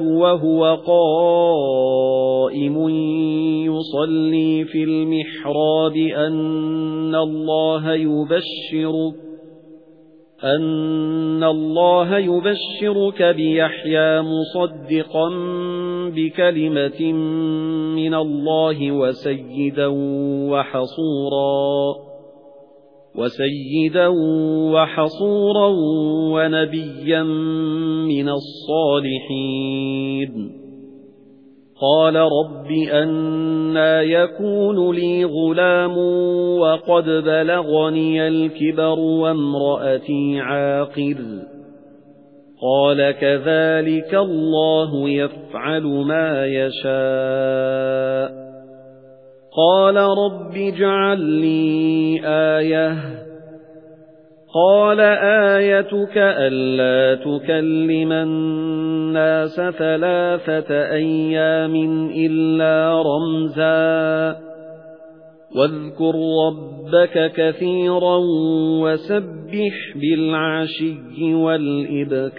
وَهُوَ قَائِمٌ يُصَلِّي فِي الْمِحْرَابِ أَنَّ اللَّهَ يُبَشِّرُكَ أَنَّ اللَّهَ يُبَشِّرُكَ بِيَحْيَى مُصَدِّقًا بِكَلِمَةٍ مِنَ اللَّهِ وَسَيِّدًا وَحَصُورًا وَسَيِّدًا وَحَصُورًا وَنَبِيًّا مِنَ الصَّالِحِينَ. قَالَ رَبِّ أَنَّى يَكُونُ لِي غُلَامٌ وَقَدْ بَلَغَنِيَ الْكِبَرُ وَامْرَأَتِي عَاقِرٌ. قَالَ كَذَلِكَ اللَّهُ يَفْعَلُ مَا يَشَاءُ. قَالَ رَبِّ اجْعَل لِّي آيَةً. قَالَ آيَتُكَ أَلَّا تُكَلِّمَ النَّاسَ ثَلَاثَةَ أَيَّامٍ إِلَّا رَمْزًا. وَاذْكُر رَّبَّكَ كَثِيرًا وَسَبِّحْ بِالْعَشِيِّ وَالْإِبْكَارِ.